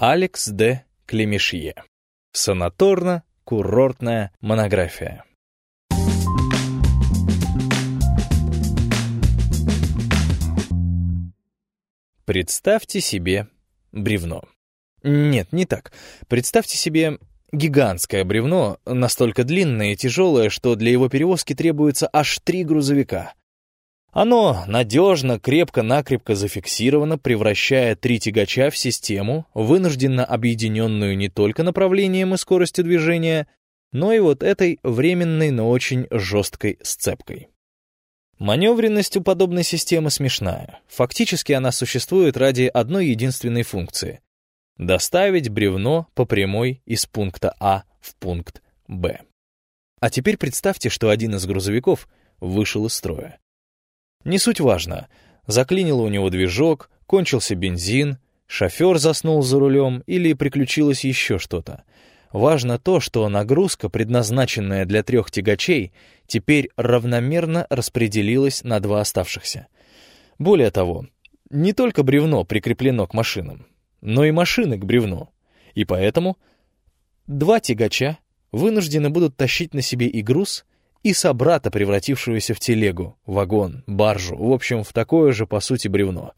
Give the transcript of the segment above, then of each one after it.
Алекс Д. Клемешье. Санаторно-курортная монография. Представьте себе бревно. Нет, не так. Представьте себе гигантское бревно, настолько длинное и тяжелое, что для его перевозки требуется аж три грузовика. Оно надежно, крепко-накрепко зафиксировано, превращая три тягача в систему, вынужденно объединенную не только направлением и скоростью движения, но и вот этой временной, но очень жесткой сцепкой. Маневренность у подобной системы смешная. Фактически она существует ради одной единственной функции — доставить бревно по прямой из пункта А в пункт Б. А теперь представьте, что один из грузовиков вышел из строя. Не суть важно. Заклинило у него движок, кончился бензин, шофер заснул за рулем или приключилось еще что-то. Важно то, что нагрузка, предназначенная для трех тягачей, теперь равномерно распределилась на два оставшихся. Более того, не только бревно прикреплено к машинам, но и машины к бревну. И поэтому два тягача вынуждены будут тащить на себе и груз, и собрата, превратившегося в телегу, вагон, баржу, в общем, в такое же, по сути, бревно.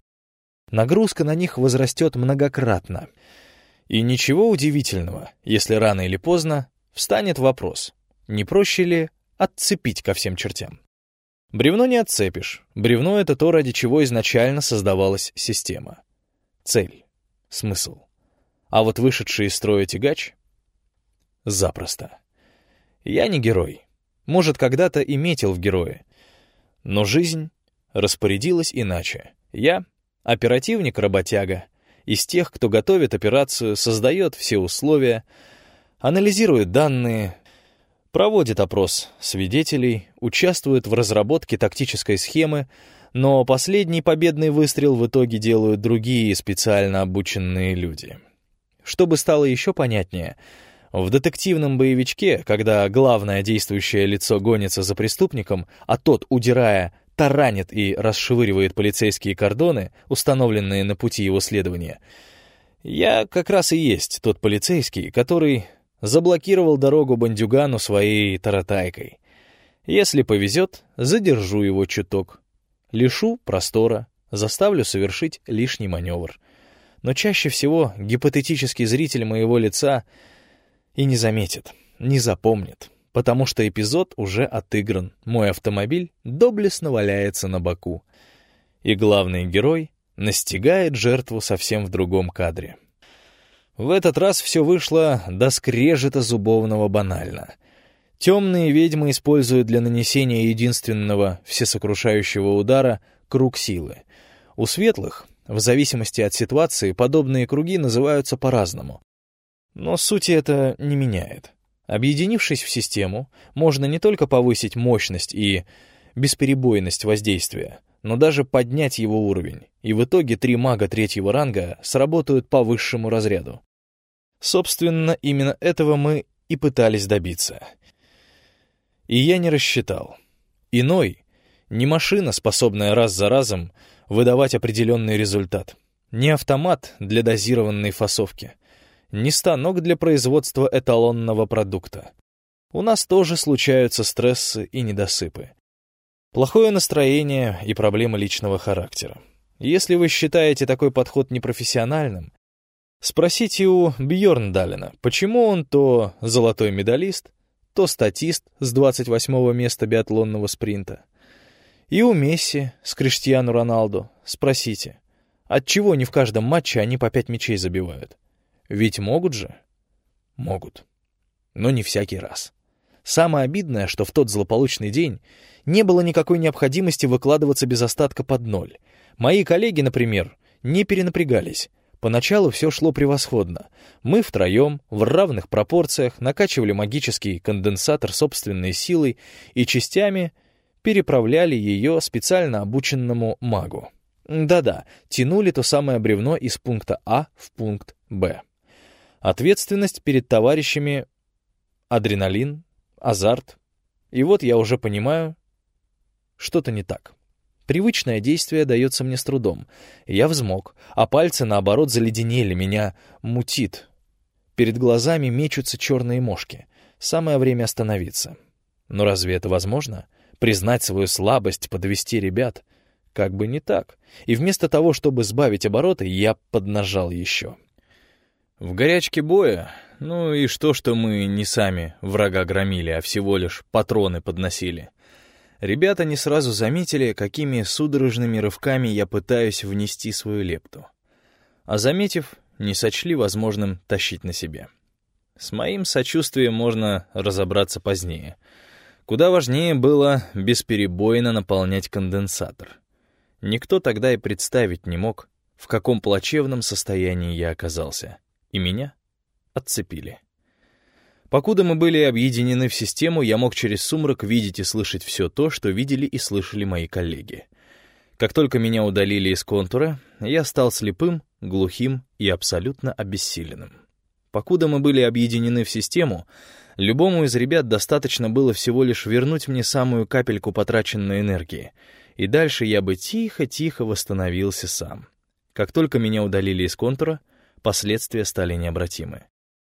Нагрузка на них возрастет многократно. И ничего удивительного, если рано или поздно встанет вопрос, не проще ли отцепить ко всем чертям. Бревно не отцепишь. Бревно — это то, ради чего изначально создавалась система. Цель, смысл. А вот вышедший из строя тягач — запросто. Я не герой может, когда-то и метил в герои. Но жизнь распорядилась иначе. Я — оперативник-работяга, из тех, кто готовит операцию, создает все условия, анализирует данные, проводит опрос свидетелей, участвует в разработке тактической схемы, но последний победный выстрел в итоге делают другие специально обученные люди. Чтобы стало еще понятнее — в детективном боевичке, когда главное действующее лицо гонится за преступником, а тот, удирая, таранит и расшвыривает полицейские кордоны, установленные на пути его следования, я как раз и есть тот полицейский, который заблокировал дорогу бандюгану своей таратайкой. Если повезет, задержу его чуток. Лишу простора, заставлю совершить лишний маневр. Но чаще всего гипотетический зритель моего лица — и не заметит, не запомнит, потому что эпизод уже отыгран. Мой автомобиль доблестно валяется на боку. И главный герой настигает жертву совсем в другом кадре. В этот раз все вышло до скрежета зубовного банально. Темные ведьмы используют для нанесения единственного всесокрушающего удара круг силы. У светлых, в зависимости от ситуации, подобные круги называются по-разному. Но сути это не меняет. Объединившись в систему, можно не только повысить мощность и бесперебойность воздействия, но даже поднять его уровень, и в итоге три мага третьего ранга сработают по высшему разряду. Собственно, именно этого мы и пытались добиться. И я не рассчитал. Иной — не машина, способная раз за разом выдавать определенный результат, не автомат для дозированной фасовки — не станок для производства эталонного продукта. У нас тоже случаются стрессы и недосыпы. Плохое настроение и проблемы личного характера. Если вы считаете такой подход непрофессиональным, спросите у Бьорндалена, почему он то золотой медалист, то статист с 28-го места биатлонного спринта. И у Месси с Криштиану Роналду спросите, отчего не в каждом матче они по пять мячей забивают. Ведь могут же? Могут. Но не всякий раз. Самое обидное, что в тот злополучный день не было никакой необходимости выкладываться без остатка под ноль. Мои коллеги, например, не перенапрягались. Поначалу все шло превосходно. Мы втроем, в равных пропорциях, накачивали магический конденсатор собственной силой и частями переправляли ее специально обученному магу. Да-да, тянули то самое бревно из пункта А в пункт Б. Ответственность перед товарищами, адреналин, азарт. И вот я уже понимаю, что-то не так. Привычное действие дается мне с трудом. Я взмок, а пальцы, наоборот, заледенели, меня мутит. Перед глазами мечутся черные мошки. Самое время остановиться. Но разве это возможно? Признать свою слабость, подвести ребят? Как бы не так. И вместо того, чтобы сбавить обороты, я поднажал еще. В горячке боя, ну и что, что мы не сами врага громили, а всего лишь патроны подносили. Ребята не сразу заметили, какими судорожными рывками я пытаюсь внести свою лепту. А заметив, не сочли возможным тащить на себе. С моим сочувствием можно разобраться позднее. Куда важнее было бесперебойно наполнять конденсатор. Никто тогда и представить не мог, в каком плачевном состоянии я оказался и меня отцепили. Покуда мы были объединены в систему, я мог через сумрак видеть и слышать все то, что видели и слышали мои коллеги. Как только меня удалили из контура, я стал слепым, глухим и абсолютно обессиленным. Покуда мы были объединены в систему, любому из ребят достаточно было всего лишь вернуть мне самую капельку потраченной энергии, и дальше я бы тихо-тихо восстановился сам. Как только меня удалили из контура, последствия стали необратимы.